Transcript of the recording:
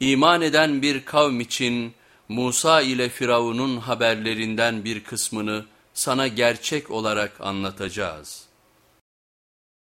İman eden bir kavm için Musa ile Firavun'un haberlerinden bir kısmını sana gerçek olarak anlatacağız.''